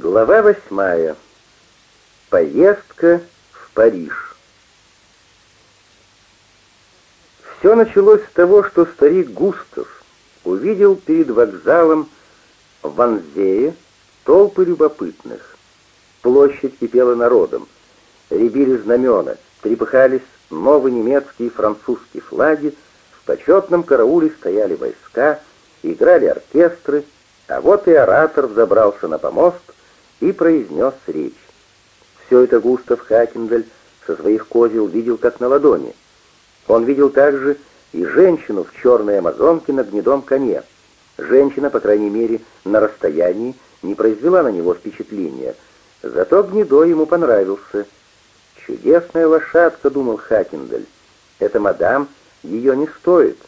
Глава восьмая. Поездка в Париж. Все началось с того, что старик Густав увидел перед вокзалом в Ванзее толпы любопытных. Площадь кипела народом. Рябили знамена, трепыхались новые немецкие и французские флаги, в почетном карауле стояли войска, играли оркестры, а вот и оратор взобрался на помост и произнес речь. Все это Густав Хакендель со своих козел видел как на ладони. Он видел также и женщину в черной амазонке на гнедом коне. Женщина, по крайней мере, на расстоянии, не произвела на него впечатления, зато гнедо ему понравился. «Чудесная лошадка», — думал Хакендель. «Эта мадам ее не стоит.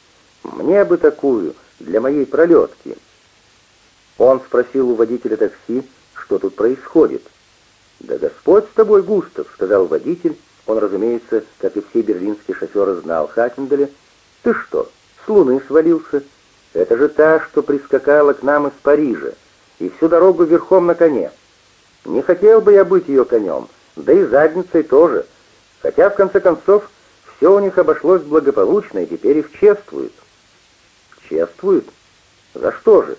Мне бы такую для моей пролетки». Он спросил у водителя такси, что тут происходит. «Да Господь с тобой, Густав», — сказал водитель. Он, разумеется, как и все берлинские шоферы, знал Хакенделя. «Ты что, с луны свалился? Это же та, что прискакала к нам из Парижа, и всю дорогу верхом на коне. Не хотел бы я быть ее конем, да и задницей тоже, хотя, в конце концов, все у них обошлось благополучно, и теперь их чествуют». «Чествуют? За что же?»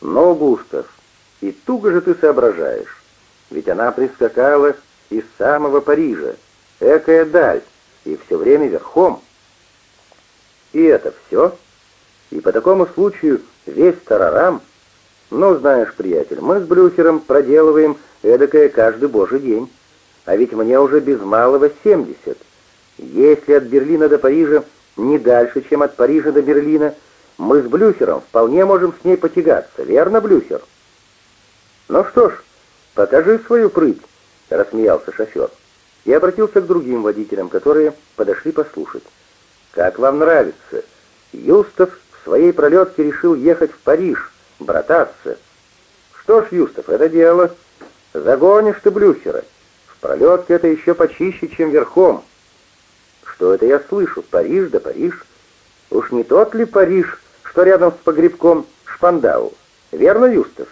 «Но, Густав, и туго же ты соображаешь, ведь она прискакала из самого Парижа, экая даль, и все время верхом. И это все? И по такому случаю весь тарарам? Ну, знаешь, приятель, мы с Брюхером проделываем эдакое каждый божий день, а ведь мне уже без малого семьдесят. Если от Берлина до Парижа не дальше, чем от Парижа до Берлина, мы с Блюхером вполне можем с ней потягаться, верно, Блюхер?» «Ну что ж, покажи свою прыть», — рассмеялся шофер. И обратился к другим водителям, которые подошли послушать. «Как вам нравится? Юстов в своей пролетке решил ехать в Париж, брататься. Что ж, Юстов, это дело. Загонишь ты Блюхера. В пролетке это еще почище, чем верхом. Что это я слышу? Париж да Париж. Уж не тот ли Париж, что рядом с погребком Шпандау? Верно, Юстов?»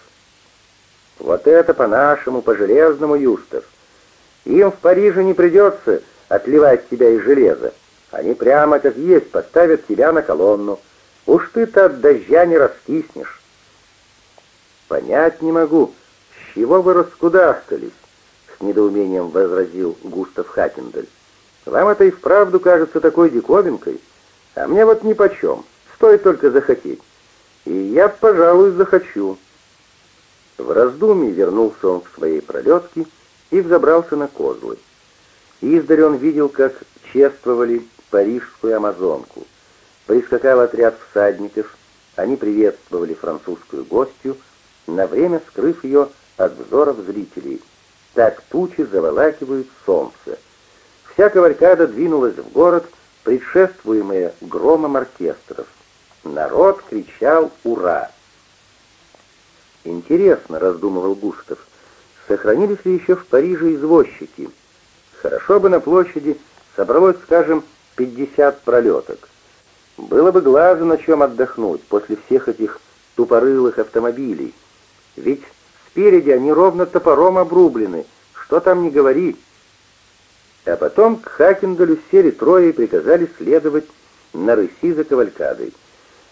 Вот это по-нашему, по-железному, Юстов. Им в Париже не придется отливать тебя из железа. Они прямо как есть поставят тебя на колонну. Уж ты-то от дождя не раскиснешь. Понять не могу, с чего вы раскудастались, с недоумением возразил Густав Хакендель. Вам это и вправду кажется такой диковинкой, а мне вот нипочем, стоит только захотеть. И я, пожалуй, захочу. В раздумье вернулся он к своей пролетке и взобрался на козлы. Издали он видел, как чествовали парижскую амазонку. Прискакал отряд всадников, они приветствовали французскую гостью, на время скрыв ее от взоров зрителей. Так тучи заволакивают солнце. Вся кавалькада двинулась в город, предшествуемая громом оркестров. Народ кричал «Ура!». Интересно, раздумывал Густав, сохранились ли еще в Париже извозчики? Хорошо бы на площади собралось, скажем, 50 пролеток. Было бы глазу на чем отдохнуть после всех этих тупорылых автомобилей. Ведь спереди они ровно топором обрублены, что там не говори. А потом к Хакендалю сели трое и приказали следовать на рыси за кавалькадой.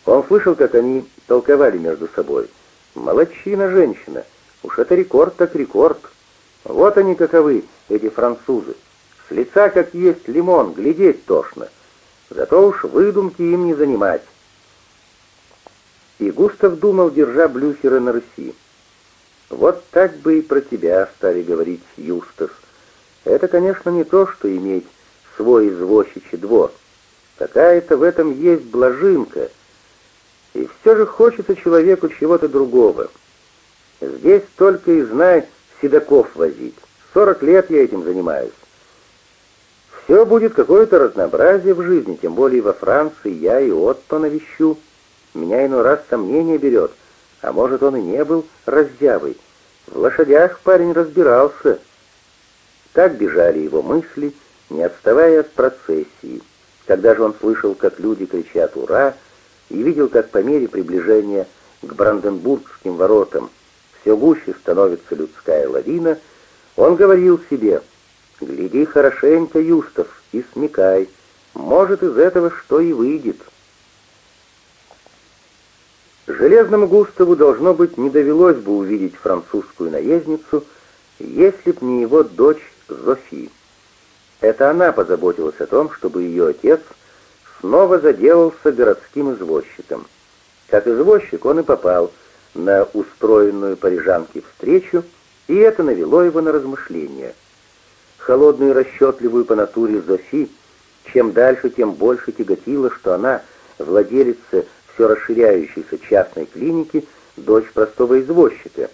Он слышал, как они толковали между собой — Молодчина женщина. Уж это рекорд так рекорд. Вот они каковы, эти французы. С лица как есть лимон, глядеть тошно. Зато уж выдумки им не занимать. И Густав думал, держа Блюхера на Руси. Вот так бы и про тебя стали говорить, Юстав. Это, конечно, не то, что иметь свой извозчичий двор. Какая-то в этом есть блажинка — и все же хочется человеку чего-то другого. Здесь только и знай седаков возить. Сорок лет я этим занимаюсь. Все будет какое-то разнообразие в жизни, тем более во Франции я и Отто навещу. Меня иной раз сомнение берет, а может он и не был раздявый. В лошадях парень разбирался. Так бежали его мысли, не отставая от процессии. Когда же он слышал, как люди кричат «Ура!», и видел, как по мере приближения к Бранденбургским воротам все гуще становится людская лавина, он говорил себе, «Гляди хорошенько, Юстов, и смекай, может, из этого что и выйдет». Железному Густаву, должно быть, не довелось бы увидеть французскую наездницу, если б не его дочь Зофи. Это она позаботилась о том, чтобы ее отец снова заделался городским извозчиком. Как извозчик он и попал на устроенную парижанке встречу, и это навело его на размышления. Холодную и расчетливую по натуре Зофи, чем дальше, тем больше тяготило, что она, владелица все расширяющейся частной клиники, дочь простого извозчика,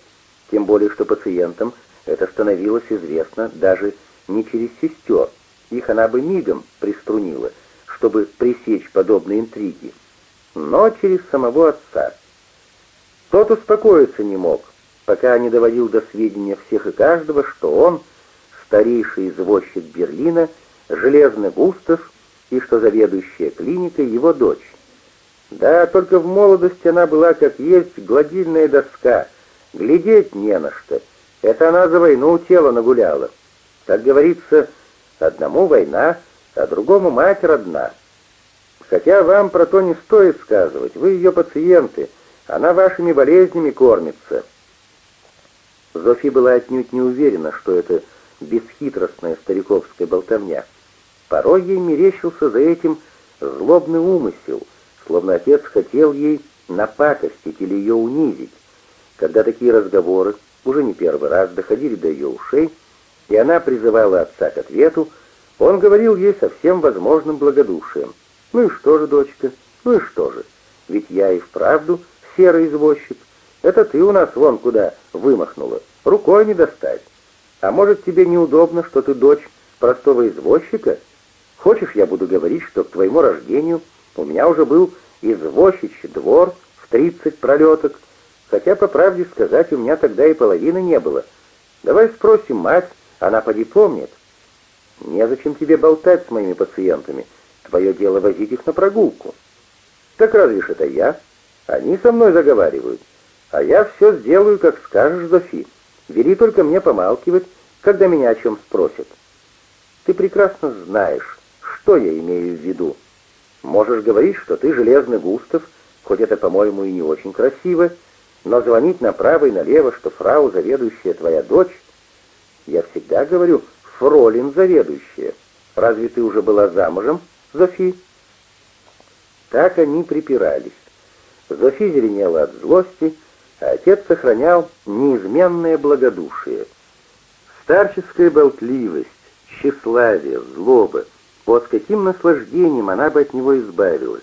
тем более что пациентам это становилось известно даже не через сестер, их она бы мигом приструнила, чтобы пресечь подобные интриги, но через самого отца. Тот успокоиться не мог, пока не доводил до сведения всех и каждого, что он старейший извозчик Берлина, железный Густав, и что заведующая клиникой его дочь. Да, только в молодости она была, как есть, гладильная доска, глядеть не на что. Это она за войну тело нагуляла. Как говорится, одному война, а другому мать родна. Хотя вам про то не стоит сказывать, вы ее пациенты, она вашими болезнями кормится. Зофи была отнюдь не уверена, что это бесхитростная стариковская болтовня. Порой ей мерещился за этим злобный умысел, словно отец хотел ей напакостить или ее унизить. Когда такие разговоры уже не первый раз доходили до ее ушей, и она призывала отца к ответу, он говорил ей со всем возможным благодушием. «Ну и что же, дочка, ну и что же? Ведь я и вправду серый извозчик. Это ты у нас вон куда вымахнула, рукой не достать. А может, тебе неудобно, что ты дочь простого извозчика? Хочешь, я буду говорить, что к твоему рождению у меня уже был извозчичий двор в тридцать пролеток, хотя, по правде сказать, у меня тогда и половины не было. Давай спросим мать, она поди помнит. Незачем тебе болтать с моими пациентами. Твое дело возить их на прогулку. Так разве это я? Они со мной заговаривают. А я все сделаю, как скажешь, Зофи. Вели только мне помалкивать, когда меня о чем спросят. Ты прекрасно знаешь, что я имею в виду. Можешь говорить, что ты железный Густав, хоть это, по-моему, и не очень красиво, но звонить направо и налево, что фрау заведующая твоя дочь, я всегда говорю «фролин заведующая». Разве ты уже была замужем, Зофи?» Так они припирались. Зофи зеленела от злости, а отец сохранял неизменное благодушие. Старческая болтливость, тщеславие, злоба, вот каким наслаждением она бы от него избавилась.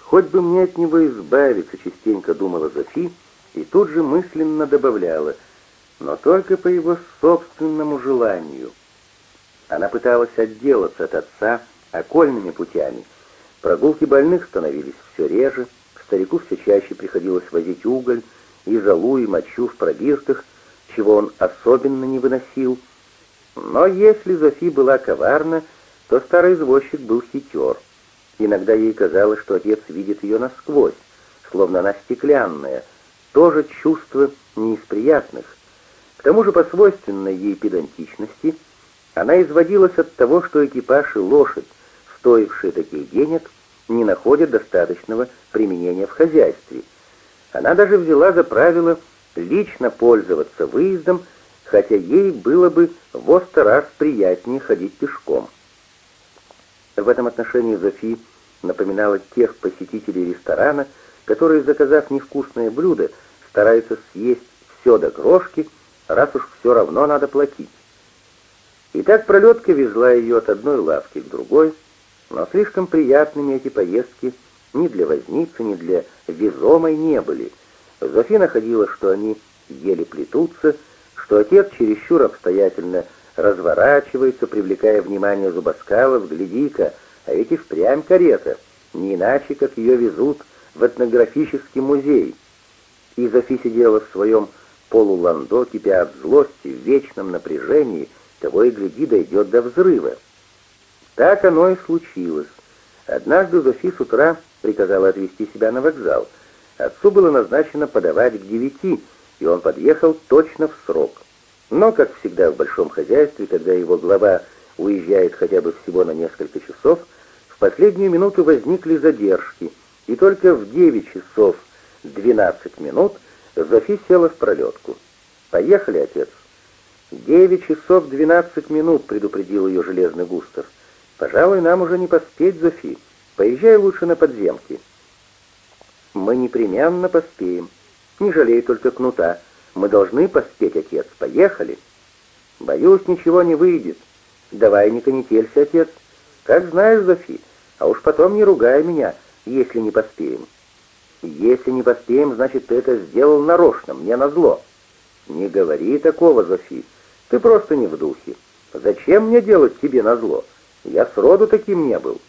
Хоть бы мне от него избавиться, частенько думала Зофи, и тут же мысленно добавляла — но только по его собственному желанию. Она пыталась отделаться от отца окольными путями. Прогулки больных становились все реже, старику все чаще приходилось возить уголь и золу и мочу в пробирках, чего он особенно не выносил. Но если Зофи была коварна, то старый извозчик был хитер. Иногда ей казалось, что отец видит ее насквозь, словно она стеклянная, тоже чувство не из приятных. К тому же по свойственной ей педантичности она изводилась от того, что экипаж и лошадь, стоившие таких денег, не находят достаточного применения в хозяйстве. Она даже взяла за правило лично пользоваться выездом, хотя ей было бы в сто раз приятнее ходить пешком. В этом отношении Зофи напоминала тех посетителей ресторана, которые, заказав невкусное блюдо, стараются съесть все до крошки, раз уж все равно надо платить. И так пролетка везла ее от одной лавки к другой, но слишком приятными эти поездки ни для возницы, ни для везомой не были. Зофи находила, что они еле плетутся, что отец чересчур обстоятельно разворачивается, привлекая внимание зубоскалов, гляди-ка, а эти впрямь карета, не иначе, как ее везут в этнографический музей. И Зофи сидела в своем полуландо, кипя от злости, в вечном напряжении, того и гляди дойдет до взрыва. Так оно и случилось. Однажды Зофи с утра приказала отвезти себя на вокзал. Отцу было назначено подавать к девяти, и он подъехал точно в срок. Но, как всегда в большом хозяйстве, когда его глава уезжает хотя бы всего на несколько часов, в последнюю минуту возникли задержки, и только в 9 часов 12 минут Зофи села в пролетку. «Поехали, отец». «Девять часов двенадцать минут», — предупредил ее железный Густав. «Пожалуй, нам уже не поспеть, Зофи. Поезжай лучше на подземки». «Мы непременно поспеем. Не жалей только кнута. Мы должны поспеть, отец. Поехали». «Боюсь, ничего не выйдет. Давай не конетелься, отец. Как знаешь, Зофи, а уж потом не ругай меня, если не поспеем». «Если не поспеем, значит, ты это сделал нарочно, мне назло». «Не говори такого, Зофи. Ты просто не в духе. Зачем мне делать тебе назло? Я сроду таким не был».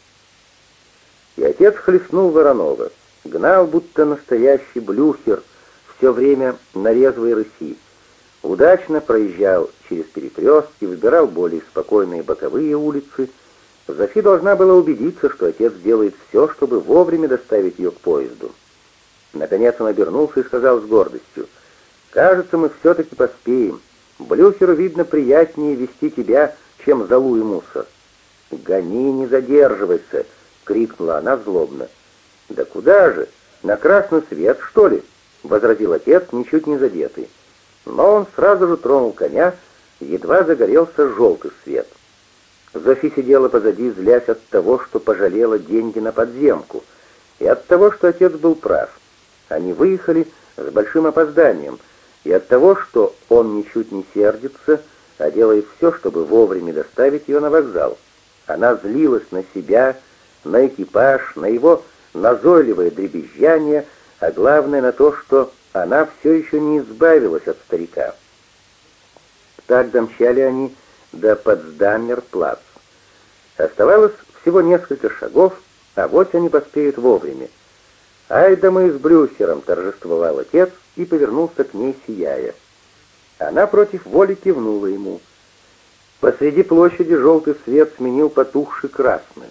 И отец хлестнул Воронова. Гнал, будто настоящий блюхер, все время на резвой рыси. Удачно проезжал через перекрестки, выбирал более спокойные боковые улицы. Зофи должна была убедиться, что отец делает все, чтобы вовремя доставить ее к поезду. Наконец он обернулся и сказал с гордостью, «Кажется, мы все-таки поспеем. Блюхеру, видно, приятнее вести тебя, чем залу и мусор». «Гони, не задерживайся!» — крикнула она злобно. «Да куда же? На красный свет, что ли?» — возразил отец, ничуть не задетый. Но он сразу же тронул коня, едва загорелся желтый свет. Зофи сидела позади, злясь от того, что пожалела деньги на подземку, и от того, что отец был прав. Они выехали с большим опозданием — и от того, что он ничуть не сердится, а делает все, чтобы вовремя доставить ее на вокзал. Она злилась на себя, на экипаж, на его назойливое дребезжание, а главное на то, что она все еще не избавилась от старика. Так домчали они до Потсдаммер-плац. Оставалось всего несколько шагов, а вот они поспеют вовремя. «Ай да мы с Брюхером!» — торжествовал отец и повернулся к ней, сияя. Она против воли кивнула ему. Посреди площади желтый свет сменил потухший красный.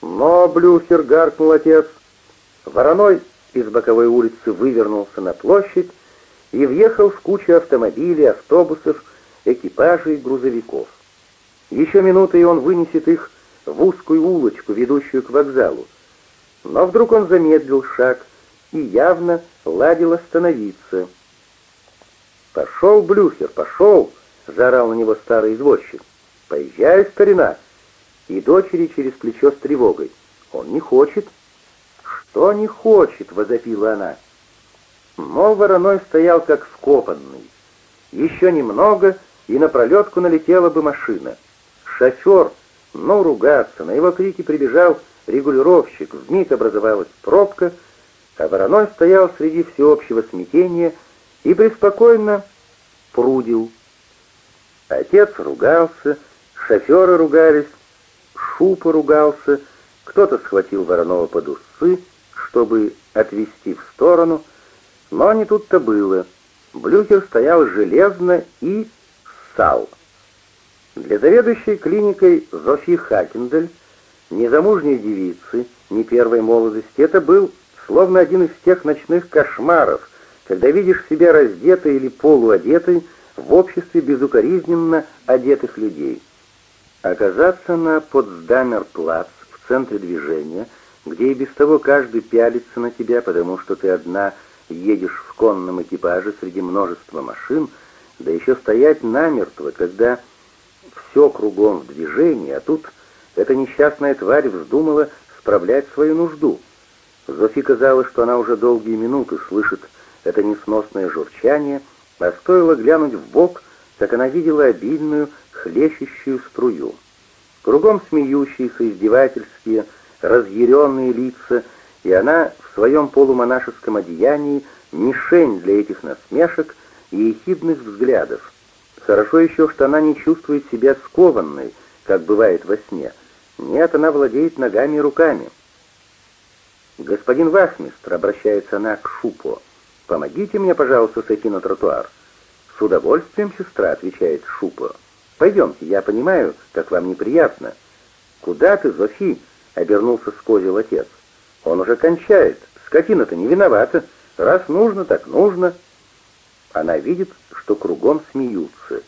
«Но, Блюхер!» — гаркнул отец. Вороной из боковой улицы вывернулся на площадь и въехал в кучу автомобилей, автобусов, экипажей, грузовиков. Еще минуты, и он вынесет их в узкую улочку, ведущую к вокзалу. Но вдруг он замедлил шаг и явно ладил остановиться. «Пошел, Блюхер, пошел!» — заорал на него старый извозчик. «Поезжай, старина!» И дочери через плечо с тревогой. «Он не хочет». «Что не хочет?» — возопила она. Но вороной стоял как скопанный. Еще немного, и на пролетку налетела бы машина. Шофер, но ругаться, на его крики прибежал регулировщик, вмиг образовалась пробка, а вороной стоял среди всеобщего смятения и преспокойно прудил. Отец ругался, шоферы ругались, Шупа ругался, кто-то схватил Воронова под усы, чтобы отвести в сторону, но не тут-то было. Блюхер стоял железно и ссал. Для заведующей клиникой Зофи Хакендель незамужней девицы, не первой молодости, это был словно один из тех ночных кошмаров, когда видишь себя раздетой или полуодетой в обществе безукоризненно одетых людей. Оказаться на Потсдамер-плац в центре движения, где и без того каждый пялится на тебя, потому что ты одна едешь в конном экипаже среди множества машин, да еще стоять намертво, когда все кругом в движении, а тут эта несчастная тварь вздумала справлять свою нужду. Зофи казалось, что она уже долгие минуты слышит это несносное журчание, а стоило глянуть в бок, как она видела обильную, хлещущую струю. Кругом смеющиеся, издевательские, разъяренные лица, и она в своем полумонашеском одеянии мишень для этих насмешек и ехидных взглядов. Хорошо еще, что она не чувствует себя скованной, как бывает во сне — нет, она владеет ногами и руками. «Господин Вахмистр», — обращается она к Шупо, — «помогите мне, пожалуйста, сойти на тротуар». «С удовольствием, сестра», — отвечает Шупо. «Пойдемте, я понимаю, как вам неприятно». «Куда ты, Зофи?» — обернулся с отец. «Он уже кончает. Скотина-то не виновата. Раз нужно, так нужно». Она видит, что кругом смеются.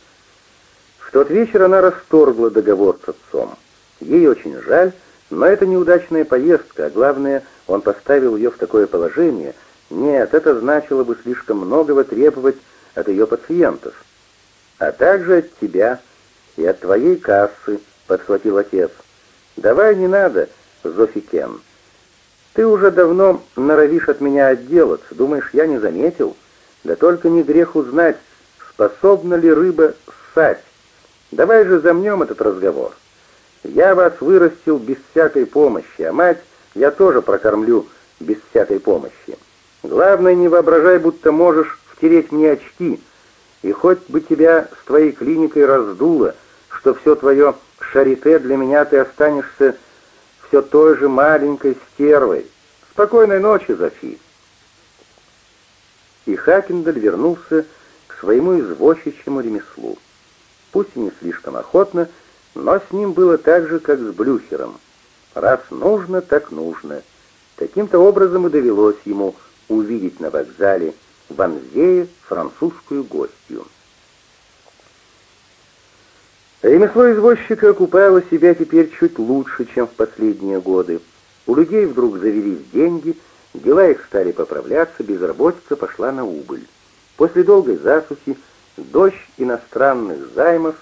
В тот вечер она расторгла договор с отцом. Ей очень жаль, но это неудачная поездка, а главное, он поставил ее в такое положение. Нет, это значило бы слишком многого требовать от ее пациентов. А также от тебя и от твоей кассы, подхватил отец. Давай не надо, Зофи Кен. Ты уже давно норовишь от меня отделаться. Думаешь, я не заметил? Да только не грех узнать, способна ли рыба ссать. Давай же замнем этот разговор. Я вас вырастил без всякой помощи, а мать я тоже прокормлю без всякой помощи. Главное, не воображай, будто можешь втереть мне очки, и хоть бы тебя с твоей клиникой раздуло, что все твое шарите для меня ты останешься все той же маленькой стервой. Спокойной ночи, Зофи. И Хакендаль вернулся к своему извозчичьему ремеслу. Пусть и не слишком охотно, но с ним было так же, как с Блюхером. Раз нужно, так нужно. Таким-то образом и довелось ему увидеть на вокзале в Анзее французскую гостью. Ремесло извозчика окупало себя теперь чуть лучше, чем в последние годы. У людей вдруг завелись деньги, дела их стали поправляться, безработица пошла на убыль. После долгой засухи дождь иностранных займов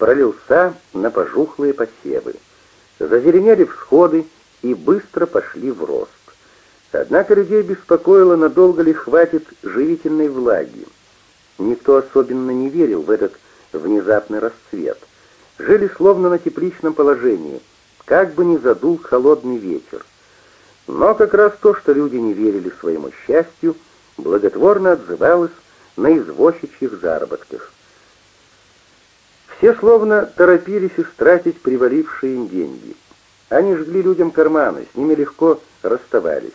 пролился на пожухлые посевы. Зазеленели всходы и быстро пошли в рост. Однако людей беспокоило, надолго ли хватит живительной влаги. Никто особенно не верил в этот внезапный расцвет. Жили словно на тепличном положении, как бы ни задул холодный ветер. Но как раз то, что люди не верили своему счастью, благотворно отзывалось на извозчичьих заработках. Все словно торопились истратить привалившие им деньги. Они жгли людям карманы, с ними легко расставались.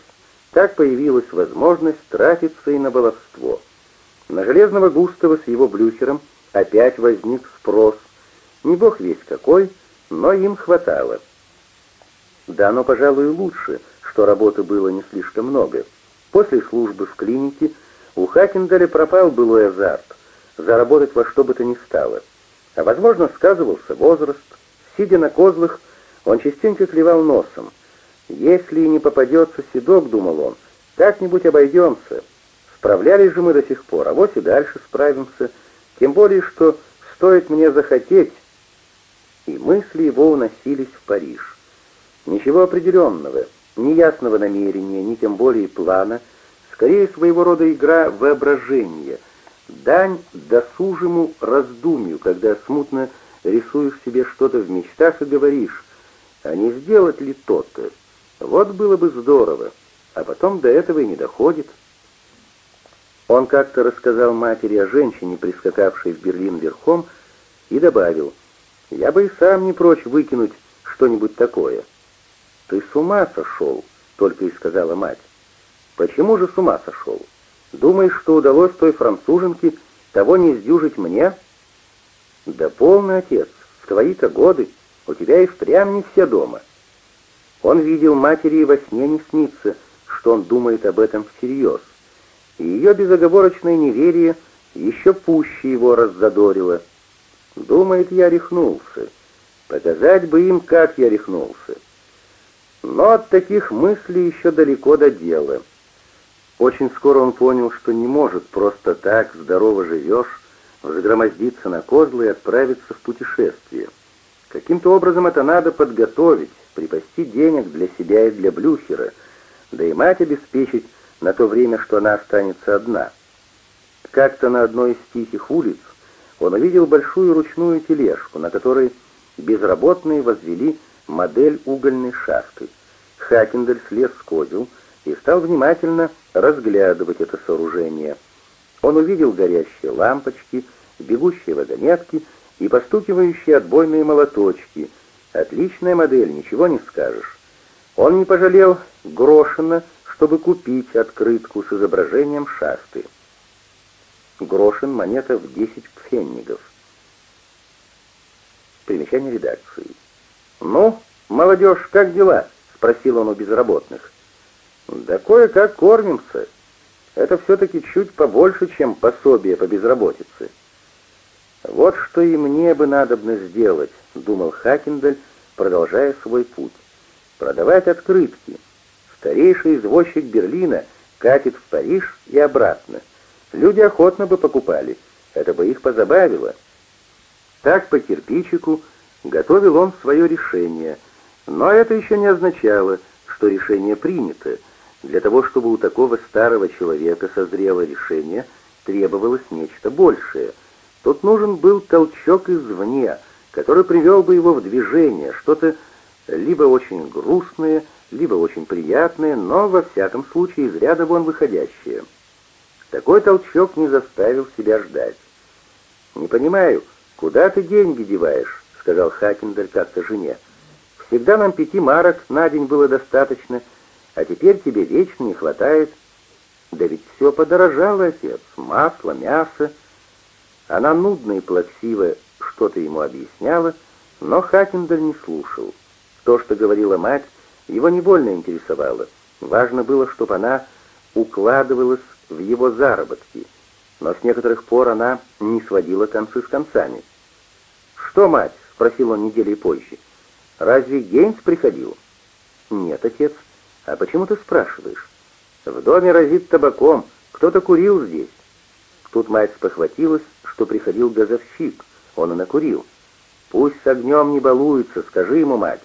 Так появилась возможность тратиться и на баловство. На Железного Густава с его блюхером опять возник спрос. Не бог весь какой, но им хватало. Да, но, пожалуй, лучше, что работы было не слишком много. После службы в клинике у Хакендаля пропал былой азарт, заработать во что бы то ни стало — а, возможно, сказывался возраст. Сидя на козлах, он частенько клевал носом. «Если и не попадется седок, — думал он, — как-нибудь обойдемся. Справлялись же мы до сих пор, а вот и дальше справимся. Тем более, что стоит мне захотеть». И мысли его уносились в Париж. Ничего определенного, ни ясного намерения, ни тем более плана, скорее своего рода игра воображения — Дань досужему раздумью, когда смутно рисуешь себе что-то в мечтах и говоришь, а не сделать ли то-то? Вот было бы здорово, а потом до этого и не доходит. Он как-то рассказал матери о женщине, прискакавшей в Берлин верхом, и добавил, «Я бы и сам не прочь выкинуть что-нибудь такое». «Ты с ума сошел», — только и сказала мать. «Почему же с ума сошел?» Думаешь, что удалось той француженке того не сдюжить мне? Да полный отец, в твои-то годы у тебя и впрямь не все дома. Он видел матери и во сне не снится, что он думает об этом всерьез. И ее безоговорочное неверие еще пуще его раззадорило. Думает, я рехнулся. Показать бы им, как я рехнулся. Но от таких мыслей еще далеко до дела. Очень скоро он понял, что не может просто так, здорово живешь, загромоздиться на козлы и отправиться в путешествие. Каким-то образом это надо подготовить, припасти денег для себя и для Блюхера, да и мать обеспечить на то время, что она останется одна. Как-то на одной из тихих улиц он увидел большую ручную тележку, на которой безработные возвели модель угольной шахты. Хакендель слез с козел и стал внимательно разглядывать это сооружение. Он увидел горящие лампочки, бегущие вагонетки и постукивающие отбойные молоточки. Отличная модель, ничего не скажешь. Он не пожалел грошина, чтобы купить открытку с изображением шахты. Грошин — монета в 10 пфеннигов. Примечание редакции. «Ну, молодежь, как дела?» — спросил он у безработных. «Да кое-как кормимся». Это все-таки чуть побольше, чем пособие по безработице. «Вот что и мне бы надобно сделать», — думал Хакендель, продолжая свой путь. «Продавать открытки. Старейший извозчик Берлина катит в Париж и обратно. Люди охотно бы покупали, это бы их позабавило». Так по кирпичику готовил он свое решение, но это еще не означало, что решение принято. Для того, чтобы у такого старого человека созрело решение, требовалось нечто большее. Тут нужен был толчок извне, который привел бы его в движение, что-то либо очень грустное, либо очень приятное, но во всяком случае из ряда вон выходящее. Такой толчок не заставил себя ждать. «Не понимаю, куда ты деньги деваешь?» — сказал Хакендель как-то жене. «Всегда нам пяти марок на день было достаточно, а теперь тебе вечно не хватает». «Да ведь все подорожало, отец, масло, мясо». Она нудно и плаксиво что-то ему объясняла, но Хакендель не слушал. То, что говорила мать, его невольно интересовало. Важно было, чтобы она укладывалась в его заработки, но с некоторых пор она не сводила концы с концами. «Что, мать?» — спросил он недели позже. «Разве Гейнс приходил?» «Нет, отец. А почему ты спрашиваешь?» «В доме разит табаком. Кто-то курил здесь». Тут мать спохватилась, что приходил газовщик. Он и накурил. «Пусть с огнем не балуется, скажи ему, мать.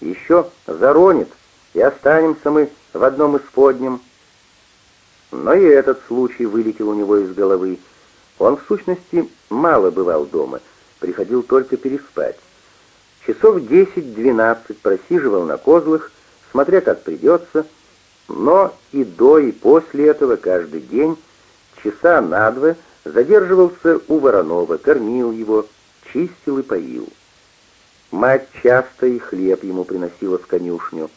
Еще заронит, и останемся мы в одном из подням». Но и этот случай вылетел у него из головы. Он, в сущности, мало бывал дома, приходил только переспать. Часов десять-двенадцать просиживал на козлах, смотря как придется, но и до, и после этого каждый день, часа на два, задерживался у Воронова, кормил его, чистил и поил. Мать часто и хлеб ему приносила в конюшню.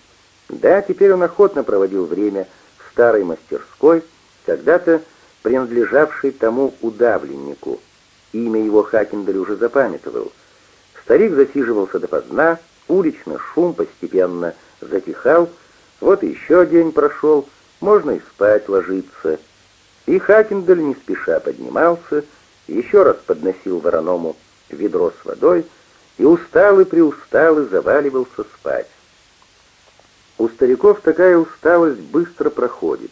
Да, теперь он охотно проводил время в старой мастерской, когда-то принадлежавшей тому удавленнику. Имя его Хакендель уже запамятовал. Старик засиживался допоздна, уличный шум постепенно затихал, вот еще день прошел, можно и спать ложиться. И Хакендель не спеша поднимался, еще раз подносил вороному ведро с водой и усталый-приусталый заваливался спать. У стариков такая усталость быстро проходит.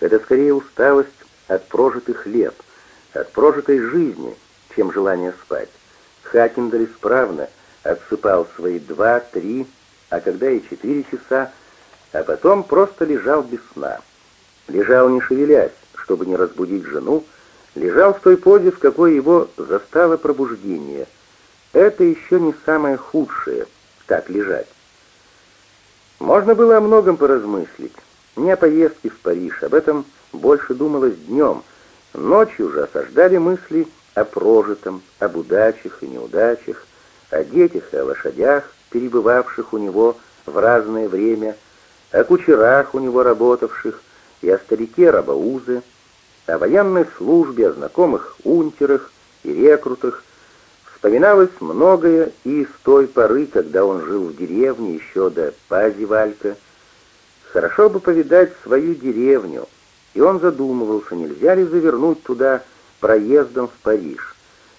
Это скорее усталость от прожитых лет, от прожитой жизни, чем желание спать. Хакендаль исправно отсыпал свои два-три, а когда и четыре часа, а потом просто лежал без сна. Лежал не шевелясь, чтобы не разбудить жену, лежал в той позе, в какой его застало пробуждение. Это еще не самое худшее, так лежать. Можно было о многом поразмыслить. Не о поездке в Париж, об этом больше думалось днем. Ночью же осаждали мысли о прожитом, об удачах и неудачах, о детях и о лошадях, перебывавших у него в разное время, о кучерах у него работавших и о старике Рабаузе, о военной службе, о знакомых унтерах и рекрутах. Вспоминалось многое и с той поры, когда он жил в деревне еще до Пазивалька. Хорошо бы повидать свою деревню, и он задумывался, нельзя ли завернуть туда проездом в Париж.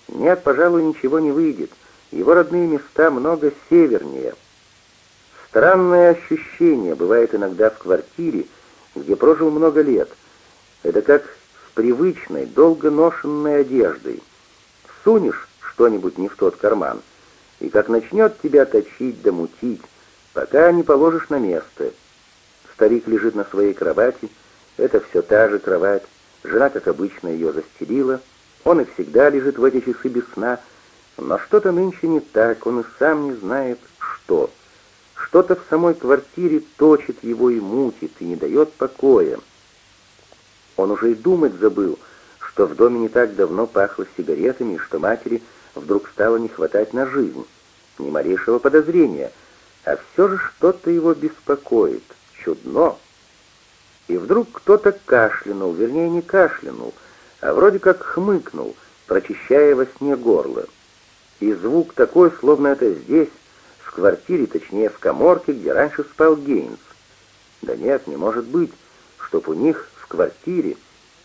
Нет, пожалуй, ничего не выйдет. Его родные места много севернее. Странное ощущение бывает иногда в квартире, где прожил много лет. Это как привычной, долго ношенной одеждой. Сунешь что-нибудь не в тот карман, и как начнет тебя точить да мутить, пока не положишь на место. Старик лежит на своей кровати, это все та же кровать, жена, как обычно, ее застелила, он и всегда лежит в эти часы без сна, но что-то нынче не так, он и сам не знает, что. Что-то в самой квартире точит его и мутит, и не дает покоя. Он уже и думать забыл, что в доме не так давно пахло сигаретами, и что матери вдруг стало не хватать на жизнь. Ни малейшего подозрения, а все же что-то его беспокоит. Чудно. И вдруг кто-то кашлянул, вернее, не кашлянул, а вроде как хмыкнул, прочищая во сне горло. И звук такой, словно это здесь, в квартире, точнее, в коморке, где раньше спал Гейнс. Да нет, не может быть, чтоб у них в квартире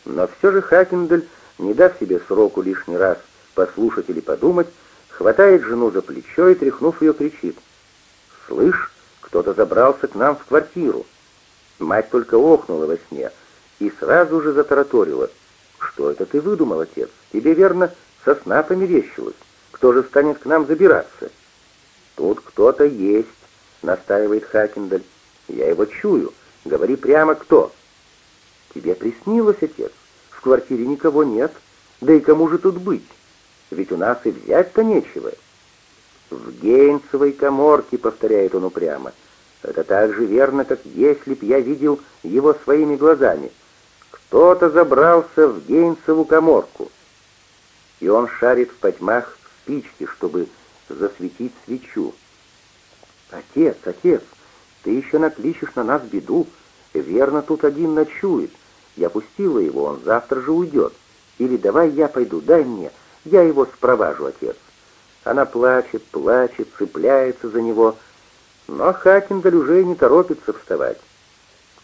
Но все же Хакендель, не дав себе сроку лишний раз послушать или подумать, хватает жену за плечо и, тряхнув ее, кричит. «Слышь, кто-то забрался к нам в квартиру». Мать только охнула во сне и сразу же затараторила. «Что это ты выдумал, отец? Тебе, верно, сосна померещилась. Кто же станет к нам забираться?» «Тут кто-то есть», — настаивает Хакендаль. «Я его чую. Говори прямо, кто». «Тебе приснилось, отец? В квартире никого нет. Да и кому же тут быть? Ведь у нас и взять-то нечего». «В Гейнцевой коморке», — повторяет он упрямо. «Это так же верно, как если б я видел его своими глазами. Кто-то забрался в Гейнцеву коморку». И он шарит в потьмах спички, чтобы засветить свечу. «Отец, отец, ты еще накличешь на нас беду. Верно, тут один ночует. Я пустила его, он завтра же уйдет. Или давай я пойду, дай мне, я его спроважу, отец». Она плачет, плачет, цепляется за него, но Хакендаль уже не торопится вставать.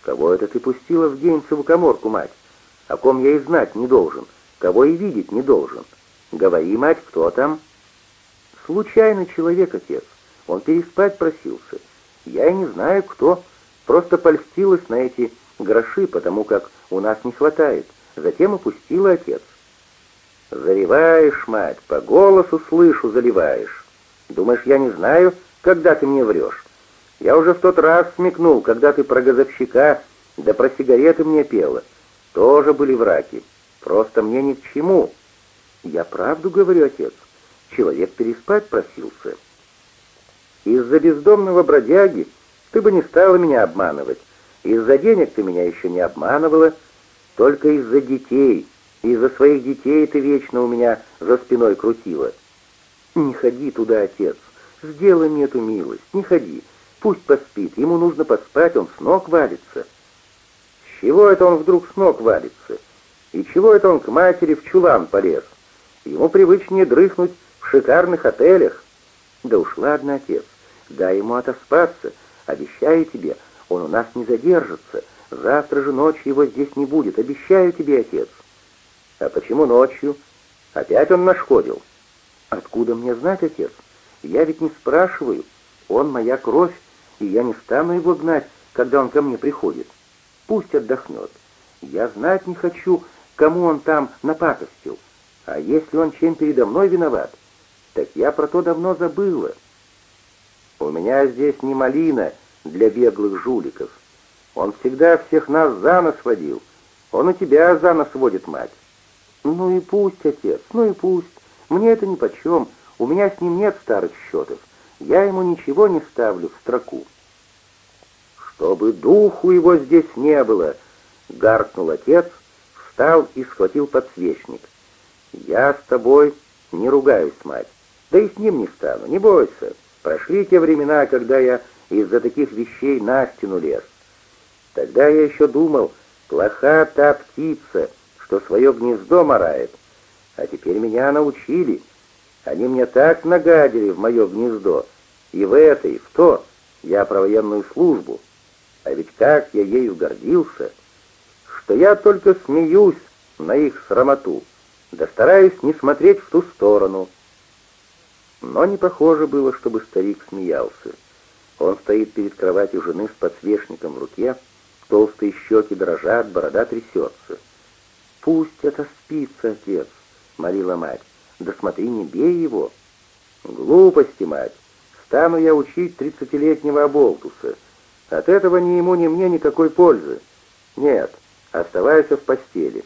«Кого это ты пустила в Гейнцеву коморку, мать? О ком я и знать не должен, кого и видеть не должен. Говори, мать, кто там?» «Случайный человек, отец. Он переспать просился. Я и не знаю, кто. Просто польстилась на эти гроши, потому как у нас не хватает. Затем и пустила отец. Заливаешь, мать, по голосу слышу, заливаешь. Думаешь, я не знаю, когда ты мне врешь? Я уже в тот раз смекнул, когда ты про газовщика, да про сигареты мне пела. Тоже были враки. Просто мне ни к чему. Я правду говорю, отец. Человек переспать просился. Из-за бездомного бродяги ты бы не стала меня обманывать. Из-за денег ты меня еще не обманывала, только из-за детей. Из-за своих детей ты вечно у меня за спиной крутила. Не ходи туда, отец. Сделай мне эту милость. Не ходи. Пусть поспит. Ему нужно поспать, он с ног валится. С чего это он вдруг с ног валится? И чего это он к матери в чулан полез? Ему привычнее дрыхнуть в шикарных отелях. Да уж ладно, отец. Дай ему отоспаться. Обещаю тебе, он у нас не задержится. Завтра же ночью его здесь не будет. Обещаю тебе, отец. А почему ночью? Опять он нашкодил. Откуда мне знать, отец? Я ведь не спрашиваю. Он моя кровь, и я не стану его гнать, когда он ко мне приходит. Пусть отдохнет. Я знать не хочу, кому он там напакостил. А если он чем передо мной виноват, так я про то давно забыла. У меня здесь не малина для беглых жуликов. Он всегда всех нас за нос водил. Он и тебя за нос водит, мать. «Ну и пусть, отец, ну и пусть. Мне это нипочем. У меня с ним нет старых счетов. Я ему ничего не ставлю в строку». «Чтобы духу его здесь не было!» — гаркнул отец, встал и схватил подсвечник. «Я с тобой не ругаюсь, мать. Да и с ним не стану, не бойся. Прошли те времена, когда я из-за таких вещей на стену лез. Тогда я еще думал, плоха та птица, что свое гнездо морает. А теперь меня научили. Они мне так нагадили в мое гнездо. И в это, и в то. Я про военную службу. А ведь как я ею гордился, что я только смеюсь на их срамоту, да стараюсь не смотреть в ту сторону. Но не похоже было, чтобы старик смеялся. Он стоит перед кроватью жены с подсвечником в руке, толстые щеки дрожат, борода трясется. «Пусть это спится, отец», — молила мать. «Да смотри, не бей его». «Глупости, мать. Стану я учить тридцатилетнего оболтуса. От этого ни ему, ни мне никакой пользы. Нет, оставайся в постели».